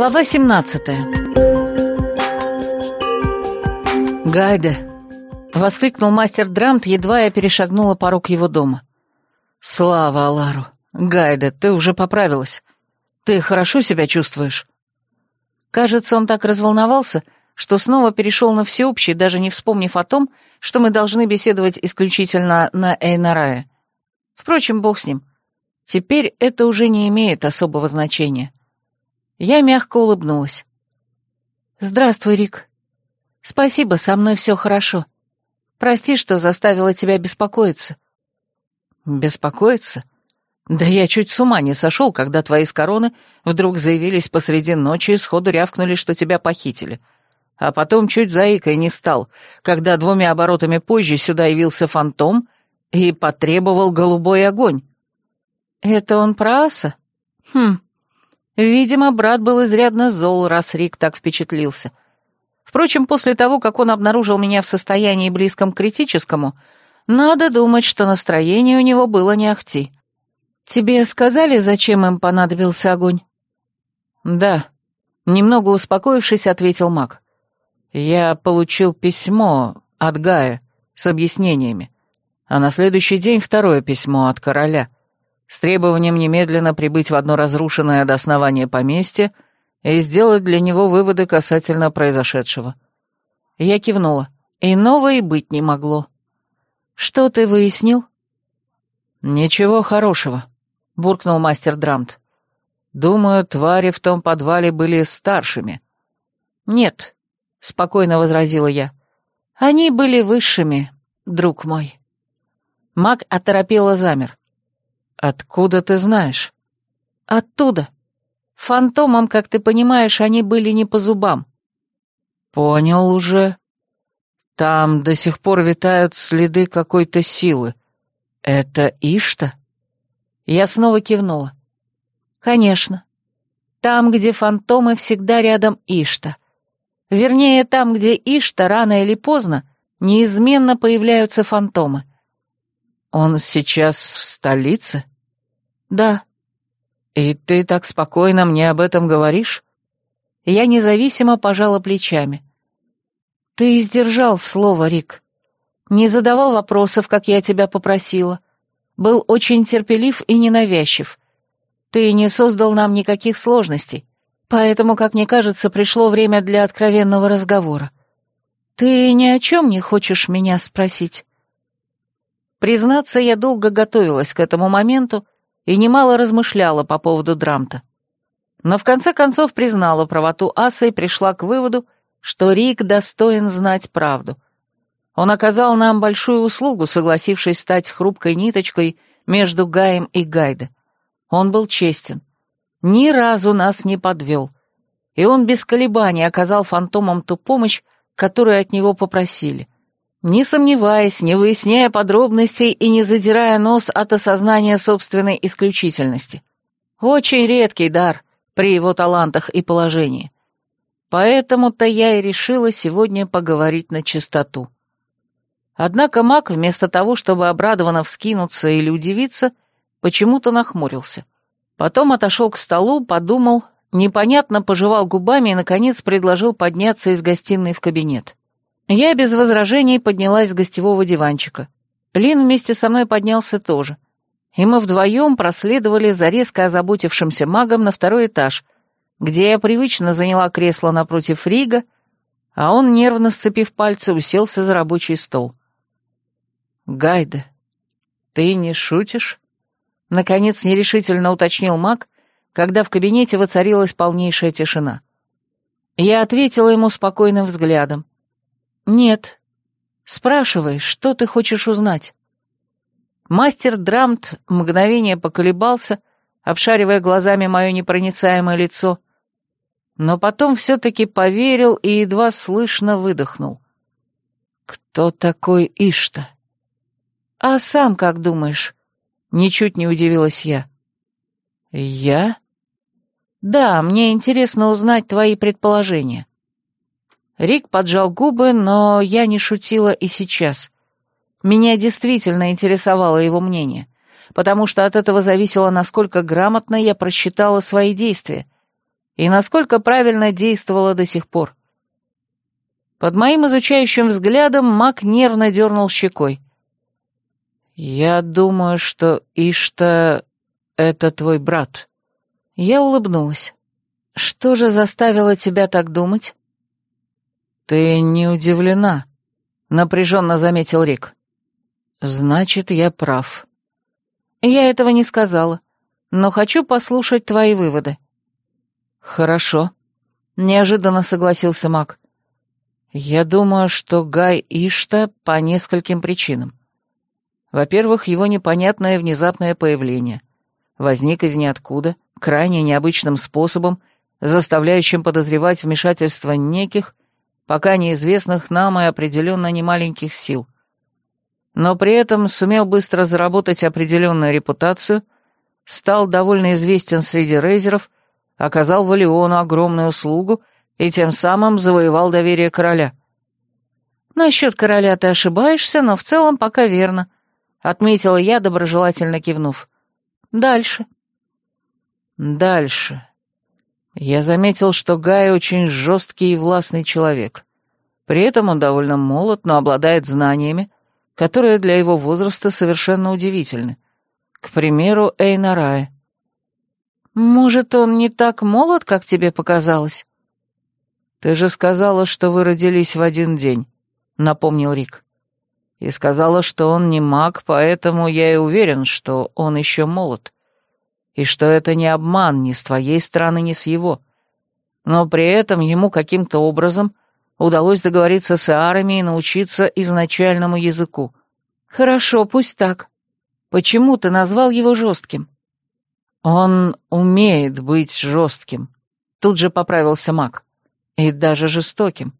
Глава 17 «Гайде!» — воскликнул мастер Драмт, едва я перешагнула порог его дома. «Слава Алару! Гайде, ты уже поправилась. Ты хорошо себя чувствуешь?» Кажется, он так разволновался, что снова перешел на всеобщий, даже не вспомнив о том, что мы должны беседовать исключительно на Эйнарае. Впрочем, бог с ним. Теперь это уже не имеет особого значения. Я мягко улыбнулась. «Здравствуй, Рик. Спасибо, со мной все хорошо. Прости, что заставила тебя беспокоиться». «Беспокоиться? Да я чуть с ума не сошел, когда твои с короны вдруг заявились посреди ночи и сходу рявкнули, что тебя похитили. А потом чуть заикой не стал, когда двумя оборотами позже сюда явился фантом и потребовал голубой огонь». «Это он про аса? Хм, видимо, брат был изрядно зол, раз Рик так впечатлился. Впрочем, после того, как он обнаружил меня в состоянии близком к критическому, надо думать, что настроение у него было не ахти. Тебе сказали, зачем им понадобился огонь?» «Да», — немного успокоившись, ответил маг. «Я получил письмо от Гая с объяснениями, а на следующий день второе письмо от короля» с требованием немедленно прибыть в одно разрушенное до основания поместье и сделать для него выводы касательно произошедшего. Я кивнула. Иного и быть не могло. «Что ты выяснил?» «Ничего хорошего», — буркнул мастер Драмт. «Думаю, твари в том подвале были старшими». «Нет», — спокойно возразила я. «Они были высшими, друг мой». Маг оторопело замер. «Откуда ты знаешь?» «Оттуда. Фантомам, как ты понимаешь, они были не по зубам». «Понял уже. Там до сих пор витают следы какой-то силы. Это Ишта?» Я снова кивнула. «Конечно. Там, где фантомы, всегда рядом Ишта. Вернее, там, где Ишта, рано или поздно, неизменно появляются фантомы. «Он сейчас в столице?» «Да». «И ты так спокойно мне об этом говоришь?» Я независимо пожала плечами. «Ты сдержал слово, Рик. Не задавал вопросов, как я тебя попросила. Был очень терпелив и ненавязчив. Ты не создал нам никаких сложностей, поэтому, как мне кажется, пришло время для откровенного разговора. Ты ни о чем не хочешь меня спросить?» Признаться, я долго готовилась к этому моменту и немало размышляла по поводу Драмта. Но в конце концов признала правоту Аса и пришла к выводу, что Рик достоин знать правду. Он оказал нам большую услугу, согласившись стать хрупкой ниточкой между Гаем и Гайде. Он был честен. Ни разу нас не подвел. И он без колебаний оказал фантомам ту помощь, которую от него попросили не сомневаясь, не выясняя подробностей и не задирая нос от осознания собственной исключительности. Очень редкий дар при его талантах и положении. Поэтому-то я и решила сегодня поговорить на чистоту. Однако маг, вместо того, чтобы обрадованно вскинуться или удивиться, почему-то нахмурился. Потом отошел к столу, подумал, непонятно пожевал губами и, наконец, предложил подняться из гостиной в кабинет. Я без возражений поднялась с гостевого диванчика. Лин вместе со мной поднялся тоже. И мы вдвоем проследовали за резко озаботившимся магом на второй этаж, где я привычно заняла кресло напротив Рига, а он, нервно сцепив пальцы, уселся за рабочий стол. «Гайда, ты не шутишь?» Наконец нерешительно уточнил маг, когда в кабинете воцарилась полнейшая тишина. Я ответила ему спокойным взглядом. «Нет. Спрашивай, что ты хочешь узнать?» Мастер Драмт мгновение поколебался, обшаривая глазами мое непроницаемое лицо, но потом все-таки поверил и едва слышно выдохнул. «Кто такой Ишта?» «А сам как думаешь?» — ничуть не удивилась я. «Я?» «Да, мне интересно узнать твои предположения. Рик поджал губы, но я не шутила и сейчас. Меня действительно интересовало его мнение, потому что от этого зависело, насколько грамотно я просчитала свои действия. и насколько правильно действовала до сих пор. Под моим изучающим взглядом маг нервно дернул щекой. «Я думаю, что Ишта — это твой брат». Я улыбнулась. «Что же заставило тебя так думать?» «Ты не удивлена», — напряженно заметил Рик. «Значит, я прав». «Я этого не сказала, но хочу послушать твои выводы». «Хорошо», — неожиданно согласился Мак. «Я думаю, что Гай Ишта по нескольким причинам. Во-первых, его непонятное внезапное появление. Возник из ниоткуда, крайне необычным способом, заставляющим подозревать вмешательство неких, пока неизвестных нам и определенно немаленьких сил. Но при этом сумел быстро заработать определенную репутацию, стал довольно известен среди рейзеров, оказал Валиону огромную услугу и тем самым завоевал доверие короля. «Насчет короля ты ошибаешься, но в целом пока верно», — отметила я, доброжелательно кивнув. «Дальше». «Дальше», я заметил, что Гай очень жесткий и властный человек. При этом он довольно молод, но обладает знаниями, которые для его возраста совершенно удивительны. К примеру, Эйнарая. «Может, он не так молод, как тебе показалось?» «Ты же сказала, что вы родились в один день», — напомнил Рик. «И сказала, что он не маг, поэтому я и уверен, что он еще молод и что это не обман ни с твоей стороны, ни с его. Но при этом ему каким-то образом удалось договориться с Иарами и научиться изначальному языку. Хорошо, пусть так. Почему ты назвал его жестким? Он умеет быть жестким. Тут же поправился маг. И даже жестоким.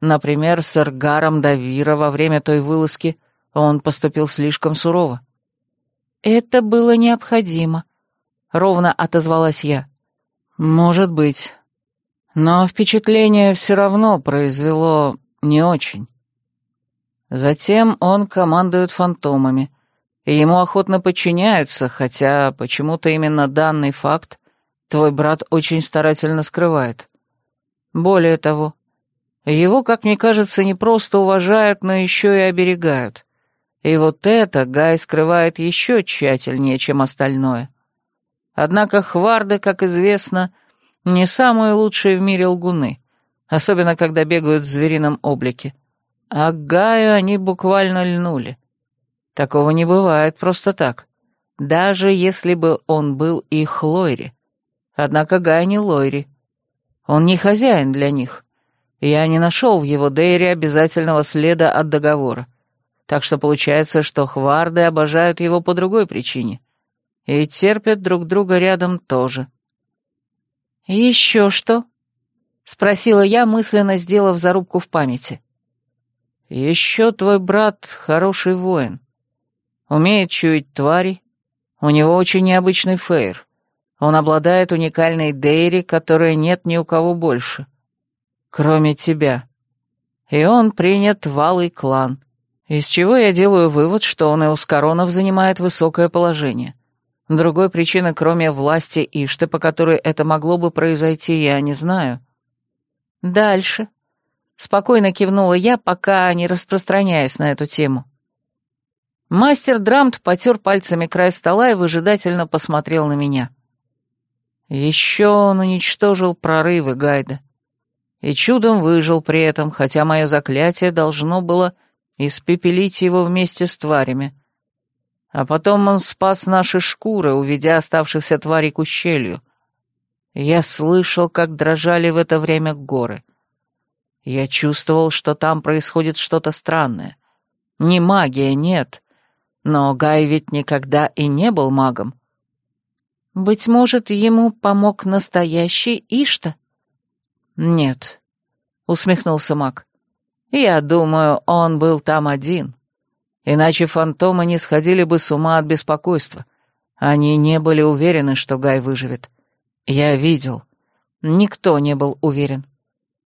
Например, с Эргаром Давира во время той вылазки он поступил слишком сурово. Это было необходимо, — ровно отозвалась я. «Может быть. Но впечатление все равно произвело не очень. Затем он командует фантомами, и ему охотно подчиняются, хотя почему-то именно данный факт твой брат очень старательно скрывает. Более того, его, как мне кажется, не просто уважают, но еще и оберегают. И вот это Гай скрывает еще тщательнее, чем остальное. Однако хварды, как известно, не самые лучшие в мире лгуны, особенно когда бегают в зверином облике. А к Гаю они буквально льнули. Такого не бывает просто так, даже если бы он был их Лойри. Однако Гай не Лойри. Он не хозяин для них. Я не нашел в его Дейре обязательного следа от договора. Так что получается, что хварды обожают его по другой причине. И терпят друг друга рядом тоже. «Еще что?» — спросила я, мысленно сделав зарубку в памяти. «Еще твой брат хороший воин. Умеет чуять твари. У него очень необычный фейр. Он обладает уникальной дейри, которой нет ни у кого больше. Кроме тебя. И он принят в клан. Из чего я делаю вывод, что он и у Скоронов занимает высокое положение. Другой причины, кроме власти Ишты, по которой это могло бы произойти, я не знаю. Дальше. Спокойно кивнула я, пока не распространяясь на эту тему. Мастер Драмт потер пальцами край стола и выжидательно посмотрел на меня. Еще он уничтожил прорывы Гайда. И чудом выжил при этом, хотя мое заклятие должно было испепелить его вместе с тварями — а потом он спас наши шкуры, уведя оставшихся тварей к ущелью. Я слышал, как дрожали в это время горы. Я чувствовал, что там происходит что-то странное. Не магия, нет. Но Гай ведь никогда и не был магом. Быть может, ему помог настоящий Ишта? Нет, усмехнулся маг. Я думаю, он был там один. Иначе фантомы не сходили бы с ума от беспокойства. Они не были уверены, что Гай выживет. Я видел. Никто не был уверен.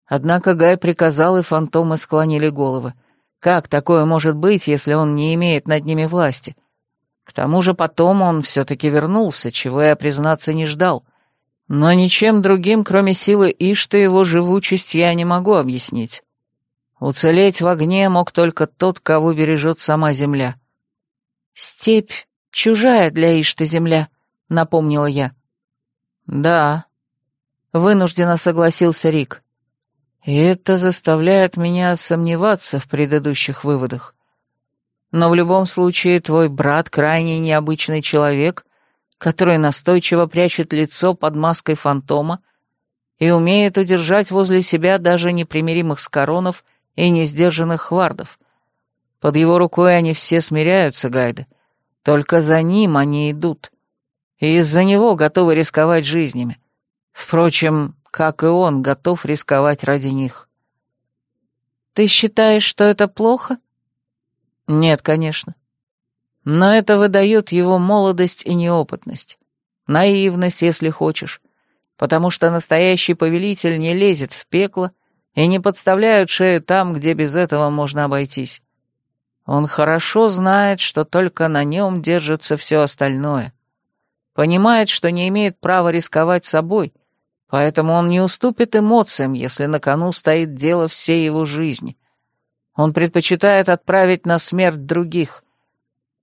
Однако Гай приказал, и фантомы склонили головы. Как такое может быть, если он не имеет над ними власти? К тому же потом он все-таки вернулся, чего я, признаться, не ждал. Но ничем другим, кроме силы Ишта, его живучесть я не могу объяснить. Уцелеть в огне мог только тот, кого бережет сама земля. «Степь чужая для Ишта земля», — напомнила я. «Да», — вынужденно согласился Рик. «И это заставляет меня сомневаться в предыдущих выводах. Но в любом случае твой брат крайне необычный человек, который настойчиво прячет лицо под маской фантома и умеет удержать возле себя даже непримиримых скоронов и несдержанных хвардов. Под его рукой они все смиряются, Гайды. Только за ним они идут. И из-за него готовы рисковать жизнями. Впрочем, как и он готов рисковать ради них. Ты считаешь, что это плохо? Нет, конечно. Но это выдает его молодость и неопытность. Наивность, если хочешь. Потому что настоящий повелитель не лезет в пекло и не подставляют шею там, где без этого можно обойтись. Он хорошо знает, что только на нем держится все остальное. Понимает, что не имеет права рисковать собой, поэтому он не уступит эмоциям, если на кону стоит дело всей его жизни. Он предпочитает отправить на смерть других.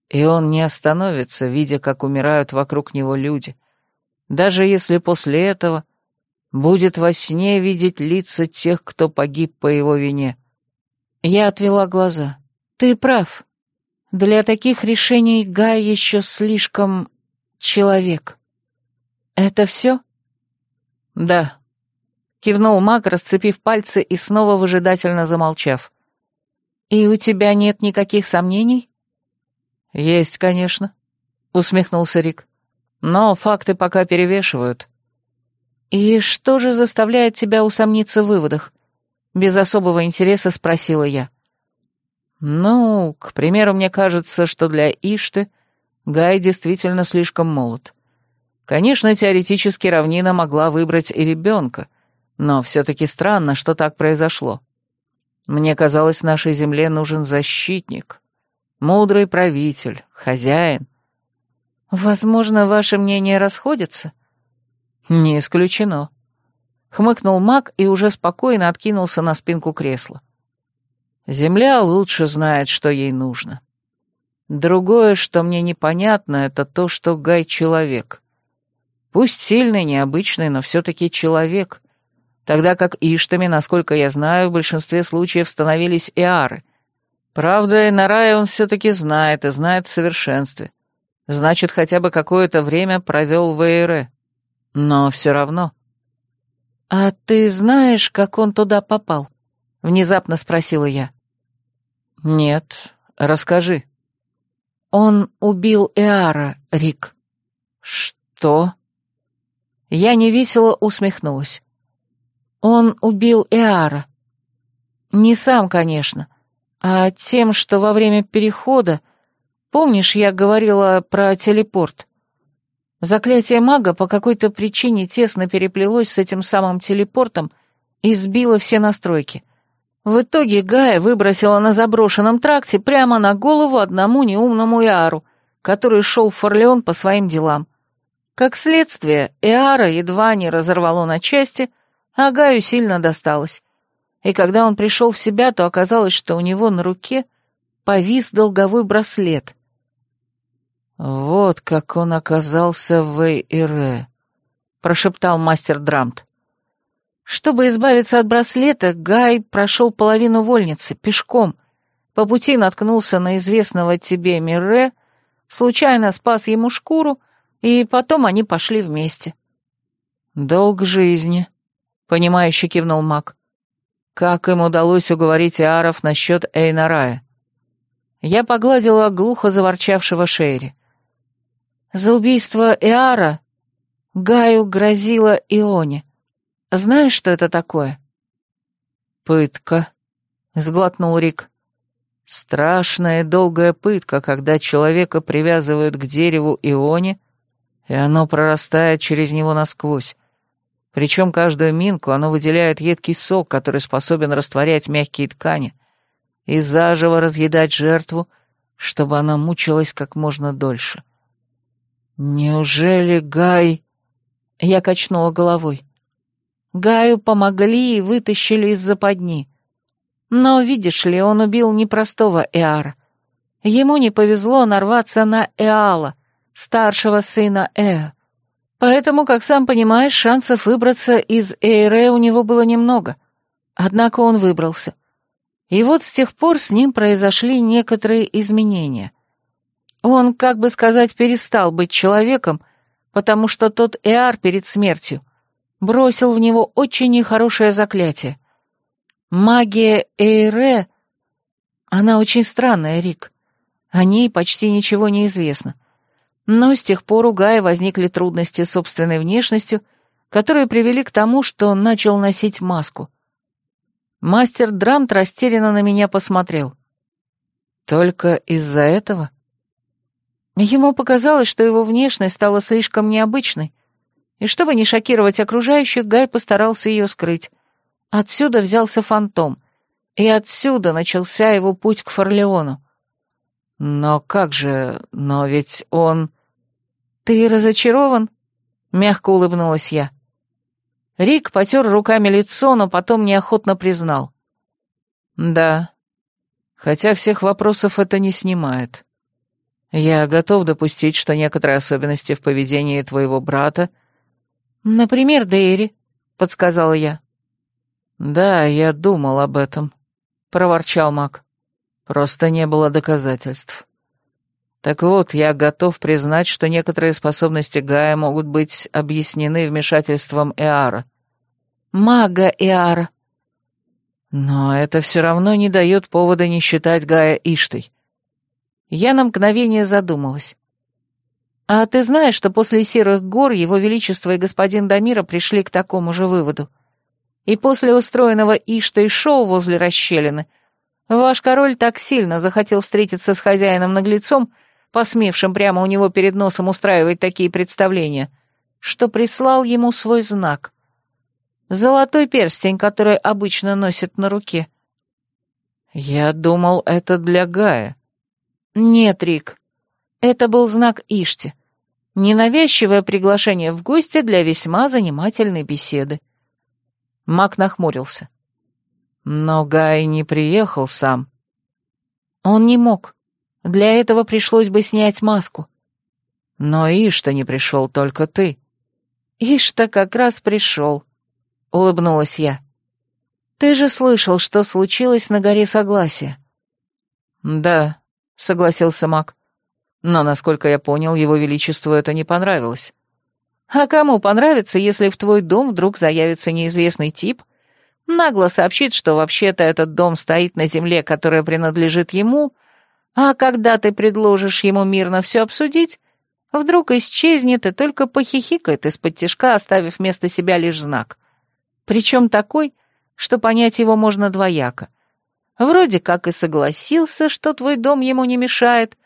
И он не остановится, видя, как умирают вокруг него люди, даже если после этого будет во сне видеть лица тех, кто погиб по его вине. Я отвела глаза. Ты прав. Для таких решений Гай еще слишком... человек. Это все? Да. Кивнул маг, расцепив пальцы и снова выжидательно замолчав. И у тебя нет никаких сомнений? Есть, конечно, усмехнулся Рик. Но факты пока перевешивают. «И что же заставляет тебя усомниться в выводах?» Без особого интереса спросила я. «Ну, к примеру, мне кажется, что для Ишты Гай действительно слишком молод. Конечно, теоретически равнина могла выбрать и ребенка, но все-таки странно, что так произошло. Мне казалось, нашей земле нужен защитник, мудрый правитель, хозяин». «Возможно, ваши мнения расходятся?» «Не исключено», — хмыкнул маг и уже спокойно откинулся на спинку кресла. «Земля лучше знает, что ей нужно. Другое, что мне непонятно, это то, что Гай — человек. Пусть сильный, необычный, но все-таки человек, тогда как Иштами, насколько я знаю, в большинстве случаев становились иары. Правда, и на рае он все-таки знает, и знает в совершенстве. Значит, хотя бы какое-то время провел в Эйре. Но все равно. «А ты знаешь, как он туда попал?» — внезапно спросила я. «Нет, расскажи». «Он убил Эара, Рик». «Что?» Я невесело усмехнулась. «Он убил Эара. Не сам, конечно, а тем, что во время перехода... Помнишь, я говорила про телепорт? Заклятие мага по какой-то причине тесно переплелось с этим самым телепортом и сбило все настройки. В итоге Гая выбросила на заброшенном тракте прямо на голову одному неумному Иару, который шел в Форлеон по своим делам. Как следствие, Иара едва не разорвало на части, а Гаю сильно досталось. И когда он пришел в себя, то оказалось, что у него на руке повис долговой браслет, «Вот как он оказался в Эйре», — прошептал мастер Драмт. Чтобы избавиться от браслета, Гай прошел половину вольницы, пешком. По пути наткнулся на известного тебе Мирре, случайно спас ему шкуру, и потом они пошли вместе. «Долг жизни», — понимающе кивнул маг. «Как им удалось уговорить Иаров насчет Эйнарая?» Я погладила глухо заворчавшего Шейри. За убийство Эара Гаю грозила Ионе. Знаешь, что это такое?» «Пытка», — сглотнул Рик. «Страшная долгая пытка, когда человека привязывают к дереву Ионе, и оно прорастает через него насквозь. Причем каждую минку оно выделяет едкий сок, который способен растворять мягкие ткани, и заживо разъедать жертву, чтобы она мучилась как можно дольше. Неужели Гай... Я качнула головой. Гаю помогли и вытащили из западни. Но, видишь ли, он убил непростого Эара. Ему не повезло нарваться на Эала, старшего сына Эа. Поэтому, как сам понимаешь, шансов выбраться из Эйре у него было немного. Однако он выбрался. И вот с тех пор с ним произошли некоторые изменения. Он, как бы сказать, перестал быть человеком, потому что тот Эар перед смертью бросил в него очень нехорошее заклятие. Магия Эйре... Она очень странная, Рик. О ней почти ничего не известно. Но с тех пор у Гая возникли трудности с собственной внешностью, которые привели к тому, что он начал носить маску. Мастер Драмт растерянно на меня посмотрел. «Только из-за этого?» Ему показалось, что его внешность стала слишком необычной, и чтобы не шокировать окружающих, Гай постарался ее скрыть. Отсюда взялся фантом, и отсюда начался его путь к Форлеону. «Но как же... Но ведь он...» «Ты разочарован?» — мягко улыбнулась я. Рик потер руками лицо, но потом неохотно признал. «Да, хотя всех вопросов это не снимает. Я готов допустить, что некоторые особенности в поведении твоего брата...» «Например, Дейри», — подсказала я. «Да, я думал об этом», — проворчал маг. «Просто не было доказательств». Так вот, я готов признать, что некоторые способности Гая могут быть объяснены вмешательством Эара. Мага Эара. Но это все равно не дает повода не считать Гая Иштой. Я на мгновение задумалась. А ты знаешь, что после Серых гор Его Величество и господин Дамира пришли к такому же выводу? И после устроенного Иштой шоу возле расщелины ваш король так сильно захотел встретиться с хозяином-наглецом, посмевшим прямо у него перед носом устраивать такие представления, что прислал ему свой знак. Золотой перстень, который обычно носит на руке. Я думал, это для Гая. Нет, Рик, это был знак Ишти. Ненавязчивое приглашение в гости для весьма занимательной беседы. Мак нахмурился. Но Гай не приехал сам. Он не мог. Для этого пришлось бы снять маску. Но Ишта не пришел, только ты. Ишта как раз пришел, — улыбнулась я. Ты же слышал, что случилось на горе Согласия. Да, — согласился маг. Но, насколько я понял, его величеству это не понравилось. А кому понравится, если в твой дом вдруг заявится неизвестный тип, нагло сообщит, что вообще-то этот дом стоит на земле, которая принадлежит ему, — а когда ты предложишь ему мирно все обсудить, вдруг исчезнет и только похихикает из-под тишка, оставив вместо себя лишь знак. Причем такой, что понять его можно двояко. Вроде как и согласился, что твой дом ему не мешает,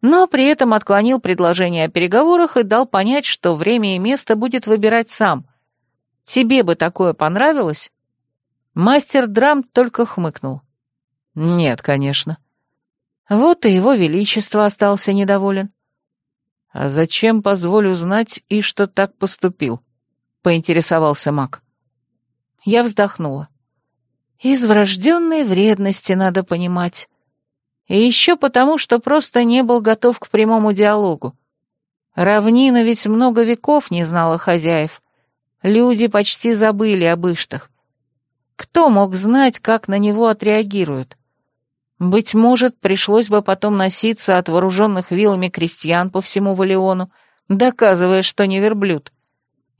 но при этом отклонил предложение о переговорах и дал понять, что время и место будет выбирать сам. Тебе бы такое понравилось? Мастер драм только хмыкнул. Нет, конечно. Вот и его величество остался недоволен. «А зачем, позволю знать, и что так поступил?» — поинтересовался маг. Я вздохнула. «Из врожденной вредности надо понимать. И еще потому, что просто не был готов к прямому диалогу. Равнина ведь много веков не знала хозяев. Люди почти забыли об иштах. Кто мог знать, как на него отреагируют? Быть может, пришлось бы потом носиться от вооруженных вилами крестьян по всему Валиону, доказывая, что не верблюд.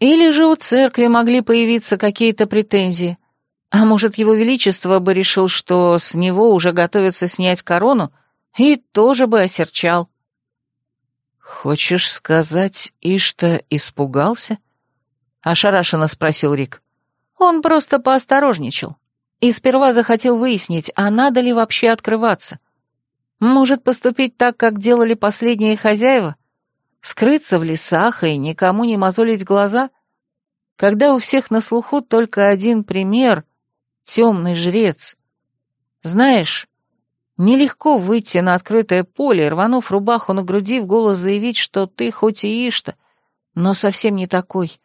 Или же у церкви могли появиться какие-то претензии. А может, его величество бы решил, что с него уже готовится снять корону, и тоже бы осерчал. «Хочешь сказать, Ишта испугался?» — ошарашенно спросил Рик. «Он просто поосторожничал и сперва захотел выяснить, а надо ли вообще открываться. Может, поступить так, как делали последние хозяева? Скрыться в лесах и никому не мозолить глаза? Когда у всех на слуху только один пример — темный жрец. Знаешь, нелегко выйти на открытое поле, рванув рубаху на груди, в голос заявить, что ты хоть и ишта, но совсем не такой.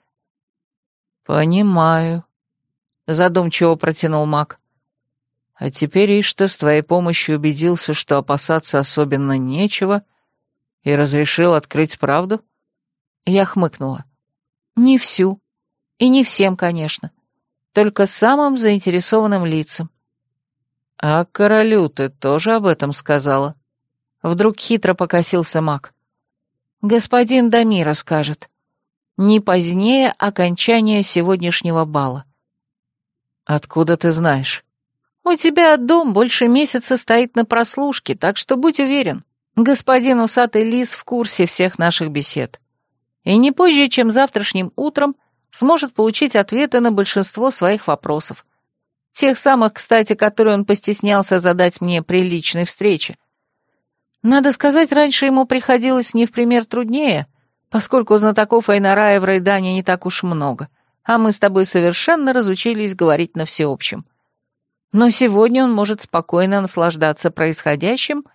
«Понимаю», — задумчиво протянул маг. «А теперь Ишта с твоей помощью убедился, что опасаться особенно нечего, и разрешил открыть правду?» Я хмыкнула. «Не всю. И не всем, конечно. Только самым заинтересованным лицам». «А королю ты тоже об этом сказала?» Вдруг хитро покосился маг. «Господин Дамира скажет. Не позднее окончания сегодняшнего бала». «Откуда ты знаешь?» «У тебя дом больше месяца стоит на прослушке, так что будь уверен, господин усатый лис в курсе всех наших бесед. И не позже, чем завтрашним утром, сможет получить ответы на большинство своих вопросов. Тех самых, кстати, которые он постеснялся задать мне при личной встрече. Надо сказать, раньше ему приходилось не в пример труднее, поскольку знатоков Айнарая в Рейдане не так уж много, а мы с тобой совершенно разучились говорить на всеобщем. Но сегодня он может спокойно наслаждаться происходящим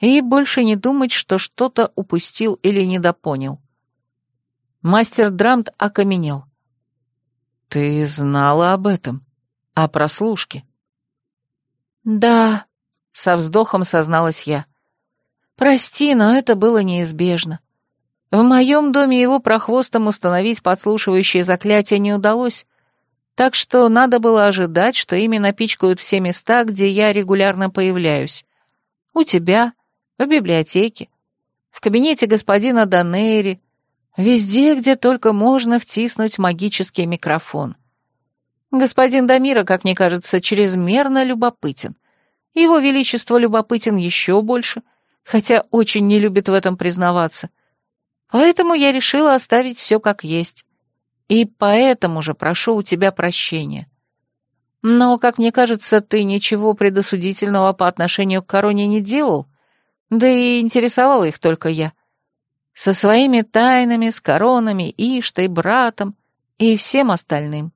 и больше не думать, что что-то упустил или недопонял. Мастер Драмт окаменел. «Ты знала об этом? О прослушке?» «Да», — со вздохом созналась я. «Прости, но это было неизбежно. В моем доме его прохвостом установить подслушивающее заклятие не удалось, так что надо было ожидать, что ими напичкают все места, где я регулярно появляюсь. У тебя, в библиотеке, в кабинете господина Данейри, везде, где только можно втиснуть магический микрофон. Господин Дамира, как мне кажется, чрезмерно любопытен. Его Величество любопытен еще больше, хотя очень не любит в этом признаваться. Поэтому я решила оставить все как есть. И поэтому же прошу у тебя прощения. Но, как мне кажется, ты ничего предосудительного по отношению к короне не делал, да и интересовала их только я. Со своими тайнами, с коронами, Иштой, братом и всем остальным.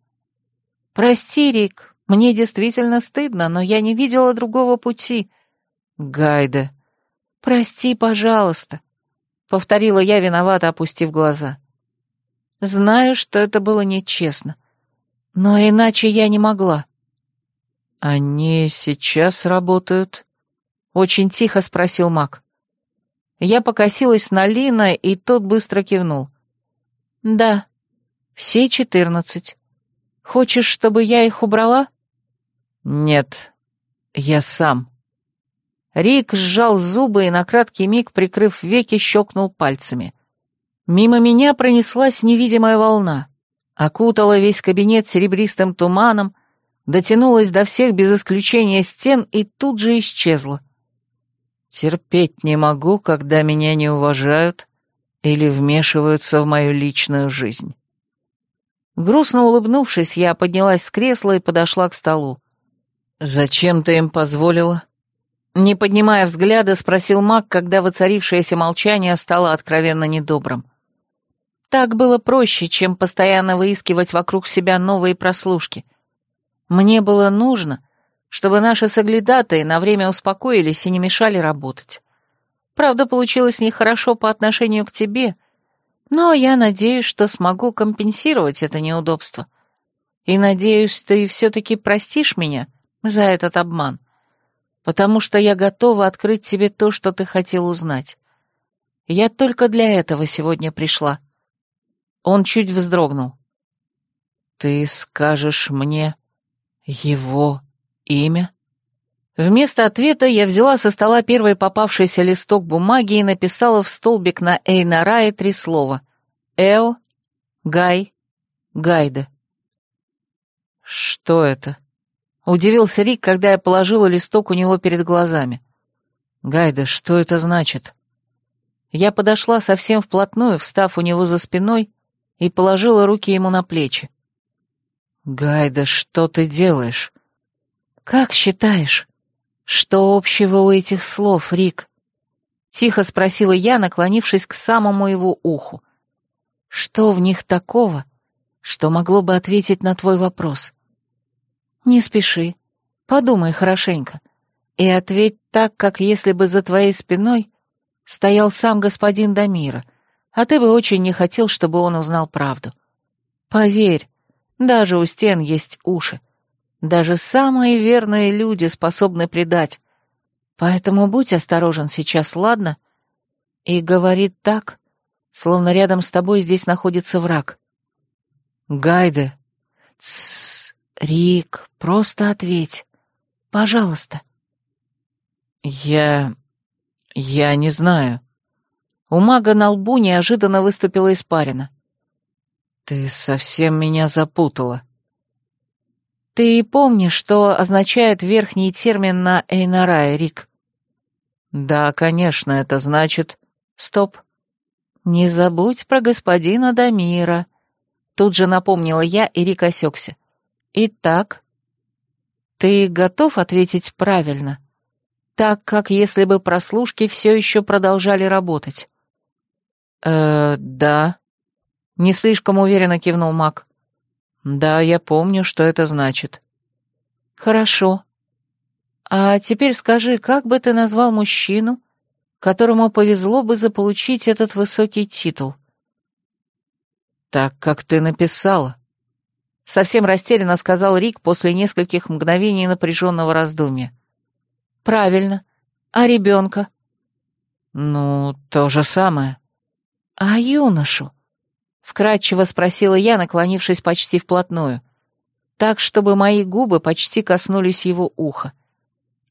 Прости, Рик, мне действительно стыдно, но я не видела другого пути. Гайда. Прости, пожалуйста, — повторила я, виновато опустив глаза. Знаю, что это было нечестно, но иначе я не могла. «Они сейчас работают?» — очень тихо спросил маг. Я покосилась на Лина, и тот быстро кивнул. «Да, все четырнадцать. Хочешь, чтобы я их убрала?» «Нет, я сам». Рик сжал зубы и на краткий миг, прикрыв веки, щелкнул пальцами. Мимо меня пронеслась невидимая волна, окутала весь кабинет серебристым туманом, дотянулась до всех без исключения стен и тут же исчезла. Терпеть не могу, когда меня не уважают или вмешиваются в мою личную жизнь. Грустно улыбнувшись, я поднялась с кресла и подошла к столу. «Зачем ты им позволила?» Не поднимая взгляда, спросил маг, когда воцарившееся молчание стало откровенно недобрым. Так было проще, чем постоянно выискивать вокруг себя новые прослушки. Мне было нужно, чтобы наши соглядатые на время успокоились и не мешали работать. Правда, получилось нехорошо по отношению к тебе, но я надеюсь, что смогу компенсировать это неудобство. И надеюсь, ты все-таки простишь меня за этот обман, потому что я готова открыть тебе то, что ты хотел узнать. Я только для этого сегодня пришла. Он чуть вздрогнул. «Ты скажешь мне его имя?» Вместо ответа я взяла со стола первый попавшийся листок бумаги и написала в столбик на Эйнарае три слова. «Эо», «Гай», «Гайда». «Что это?» — удивился Рик, когда я положила листок у него перед глазами. «Гайда, что это значит?» Я подошла совсем вплотную, встав у него за спиной, и положила руки ему на плечи. «Гайда, что ты делаешь?» «Как считаешь, что общего у этих слов, Рик?» Тихо спросила я, наклонившись к самому его уху. «Что в них такого, что могло бы ответить на твой вопрос?» «Не спеши, подумай хорошенько, и ответь так, как если бы за твоей спиной стоял сам господин Дамира, а ты бы очень не хотел, чтобы он узнал правду. Поверь, Даже у стен есть уши. Даже самые верные люди способны предать. Поэтому будь осторожен сейчас, ладно? И говорит так, словно рядом с тобой здесь находится враг. Гайде. Тссс, Рик, просто ответь. Пожалуйста. Я... я не знаю. У мага на лбу неожиданно выступила испарина. Ты совсем меня запутала. Ты помнишь, что означает верхний термин на Эйнарае, Рик? Да, конечно, это значит... Стоп. Не забудь про господина Дамира. Тут же напомнила я, и Рик осекся. Итак, ты готов ответить правильно? Так, как если бы прослушки все еще продолжали работать. «Э, да», — не слишком уверенно кивнул маг. «Да, я помню, что это значит». «Хорошо. А теперь скажи, как бы ты назвал мужчину, которому повезло бы заполучить этот высокий титул?» «Так, как ты написала», — совсем растерянно сказал Рик после нескольких мгновений напряженного раздумья. «Правильно. А ребенка?» «Ну, то же самое». «А юношу?» Вкратчиво спросила я, наклонившись почти вплотную, так, чтобы мои губы почти коснулись его уха.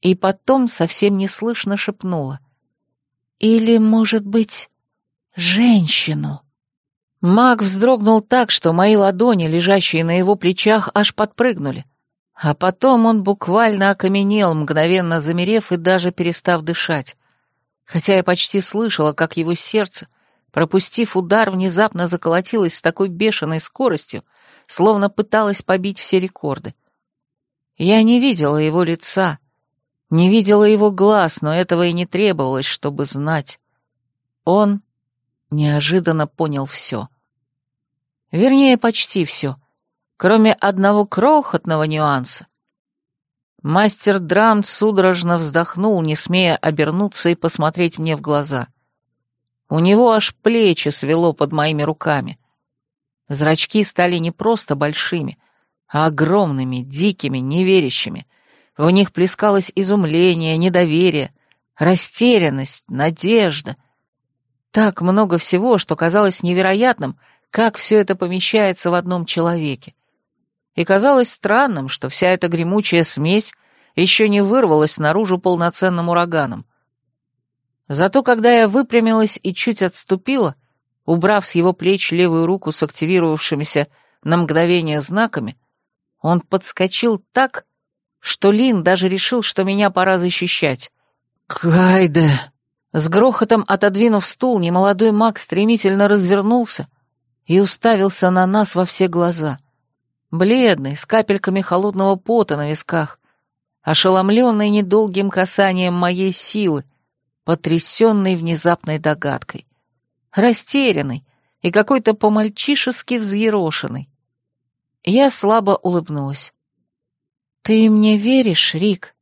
И потом совсем неслышно шепнула. «Или, может быть, женщину?» Маг вздрогнул так, что мои ладони, лежащие на его плечах, аж подпрыгнули. А потом он буквально окаменел, мгновенно замерев и даже перестав дышать. Хотя я почти слышала, как его сердце — пропустив удар, внезапно заколотилась с такой бешеной скоростью, словно пыталась побить все рекорды. Я не видела его лица, не видела его глаз, но этого и не требовалось, чтобы знать. Он неожиданно понял все. Вернее, почти все, кроме одного крохотного нюанса. Мастер драм судорожно вздохнул, не смея обернуться и посмотреть мне в глаза — у него аж плечи свело под моими руками. Зрачки стали не просто большими, а огромными, дикими, неверящими. В них плескалось изумление, недоверие, растерянность, надежда. Так много всего, что казалось невероятным, как все это помещается в одном человеке. И казалось странным, что вся эта гремучая смесь еще не вырвалась наружу полноценным ураганом. Зато когда я выпрямилась и чуть отступила, убрав с его плеч левую руку с активировавшимися на мгновение знаками, он подскочил так, что Лин даже решил, что меня пора защищать. «Кайда!» С грохотом отодвинув стул, немолодой маг стремительно развернулся и уставился на нас во все глаза. Бледный, с капельками холодного пота на висках, ошеломленный недолгим касанием моей силы, потрясенный внезапной догадкой, растерянный и какой-то по-мальчишески взъерошенный. Я слабо улыбнулась. «Ты мне веришь, Рик?»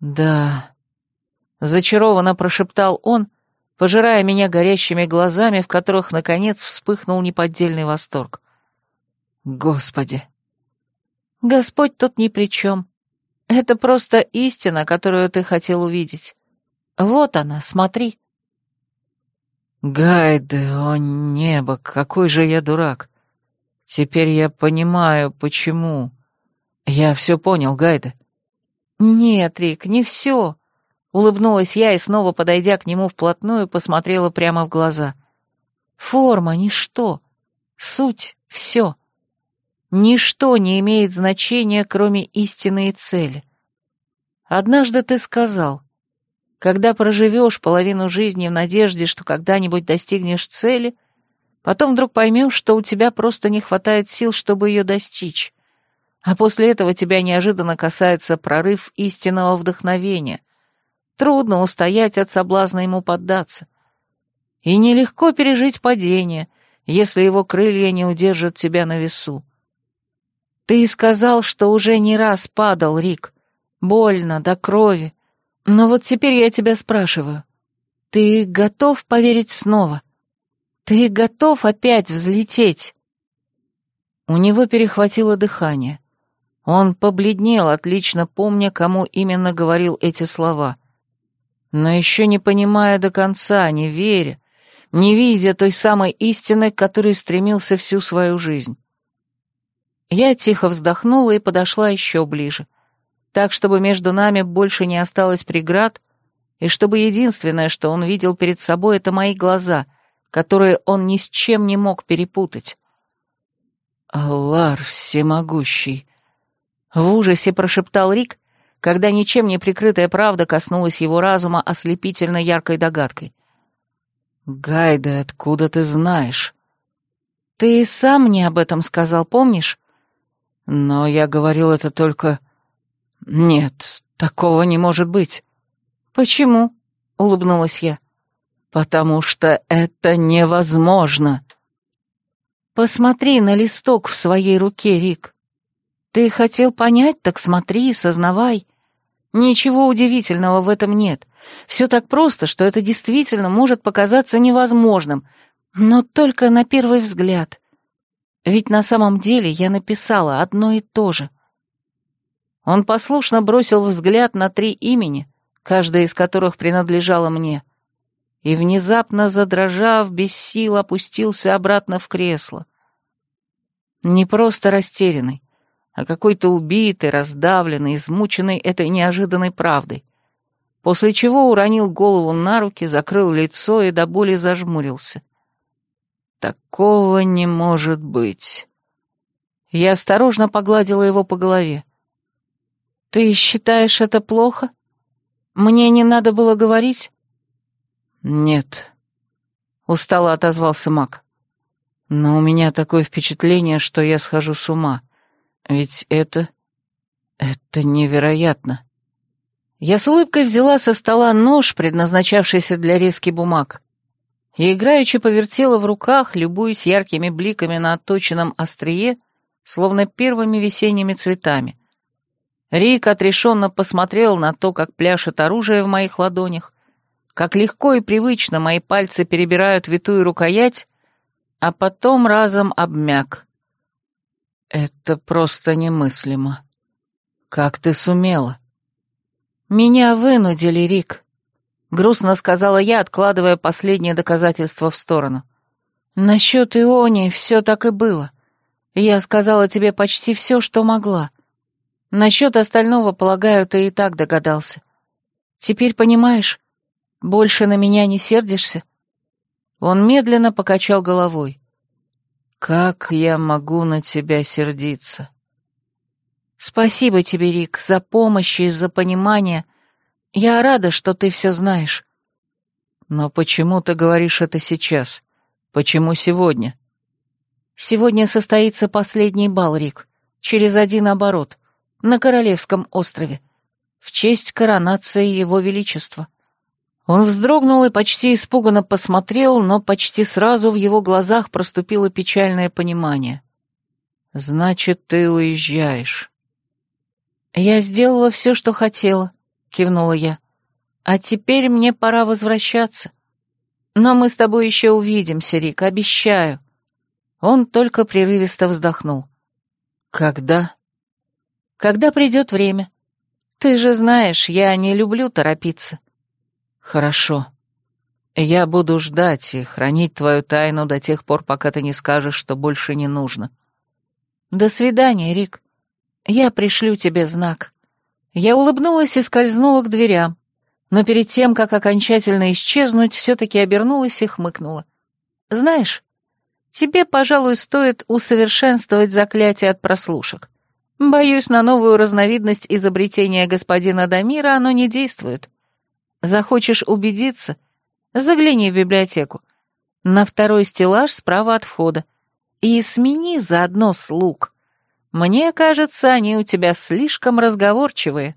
«Да», — зачарованно прошептал он, пожирая меня горящими глазами, в которых, наконец, вспыхнул неподдельный восторг. «Господи!» «Господь тут ни при чем. Это просто истина, которую ты хотел увидеть. Вот она, смотри. Гайде, о небо, какой же я дурак. Теперь я понимаю, почему. Я все понял, Гайде. Нет, Рик, не все. Улыбнулась я и снова, подойдя к нему вплотную, посмотрела прямо в глаза. Форма — ничто. Суть — все. Ничто не имеет значения, кроме истины и цели. Однажды ты сказал, когда проживешь половину жизни в надежде, что когда-нибудь достигнешь цели, потом вдруг поймешь, что у тебя просто не хватает сил, чтобы ее достичь. А после этого тебя неожиданно касается прорыв истинного вдохновения. Трудно устоять от соблазна ему поддаться. И нелегко пережить падение, если его крылья не удержат тебя на весу. Ты сказал, что уже не раз падал, Рик. Больно, до крови. Но вот теперь я тебя спрашиваю. Ты готов поверить снова? Ты готов опять взлететь? У него перехватило дыхание. Он побледнел, отлично помня, кому именно говорил эти слова. Но еще не понимая до конца, не веря, не видя той самой истины, к которой стремился всю свою жизнь. Я тихо вздохнула и подошла еще ближе, так, чтобы между нами больше не осталось преград, и чтобы единственное, что он видел перед собой, это мои глаза, которые он ни с чем не мог перепутать. «Аллар всемогущий!» В ужасе прошептал Рик, когда ничем не прикрытая правда коснулась его разума ослепительно яркой догадкой. «Гайда, откуда ты знаешь?» «Ты сам мне об этом сказал, помнишь?» «Но я говорил это только...» «Нет, такого не может быть». «Почему?» — улыбнулась я. «Потому что это невозможно». «Посмотри на листок в своей руке, Рик. Ты хотел понять, так смотри, сознавай. Ничего удивительного в этом нет. Все так просто, что это действительно может показаться невозможным, но только на первый взгляд. Ведь на самом деле я написала одно и то же. Он послушно бросил взгляд на три имени, каждое из которых принадлежало мне, и, внезапно задрожав, без сил опустился обратно в кресло. Не просто растерянный, а какой-то убитый, раздавленный, измученный этой неожиданной правдой после чего уронил голову на руки, закрыл лицо и до боли зажмурился. «Такого не может быть». Я осторожно погладила его по голове. «Ты считаешь это плохо? Мне не надо было говорить?» «Нет», — устало отозвался Мак. «Но у меня такое впечатление, что я схожу с ума. Ведь это... это невероятно». Я с улыбкой взяла со стола нож, предназначавшийся для резки бумаг, и играючи повертела в руках, любуясь яркими бликами на отточенном острие, словно первыми весенними цветами. Рик отрешенно посмотрел на то, как пляшет оружие в моих ладонях, как легко и привычно мои пальцы перебирают витую рукоять, а потом разом обмяк. «Это просто немыслимо. Как ты сумела?» «Меня вынудили, Рик», — грустно сказала я, откладывая последнее доказательство в сторону. «Насчет Ионии все так и было. Я сказала тебе почти все, что могла. Насчет остального, полагаю, ты и так догадался. Теперь понимаешь, больше на меня не сердишься?» Он медленно покачал головой. «Как я могу на тебя сердиться?» «Спасибо тебе, Рик, за помощь и за понимание. Я рада, что ты все знаешь». «Но почему ты говоришь это сейчас? Почему сегодня?» «Сегодня состоится последний бал, Рик, через один оборот, на Королевском острове, в честь коронации Его Величества». Он вздрогнул и почти испуганно посмотрел, но почти сразу в его глазах проступило печальное понимание. «Значит, ты уезжаешь». «Я сделала все, что хотела», — кивнула я. «А теперь мне пора возвращаться. Но мы с тобой еще увидимся, Рик, обещаю». Он только прерывисто вздохнул. «Когда?» «Когда придет время. Ты же знаешь, я не люблю торопиться». «Хорошо. Я буду ждать и хранить твою тайну до тех пор, пока ты не скажешь, что больше не нужно». «До свидания, Рик». Я пришлю тебе знак». Я улыбнулась и скользнула к дверям, но перед тем, как окончательно исчезнуть, все-таки обернулась и хмыкнула. «Знаешь, тебе, пожалуй, стоит усовершенствовать заклятие от прослушек. Боюсь, на новую разновидность изобретения господина Дамира оно не действует. Захочешь убедиться? Загляни в библиотеку. На второй стеллаж справа от входа. И смени заодно слуг. Мне кажется, они у тебя слишком разговорчивые».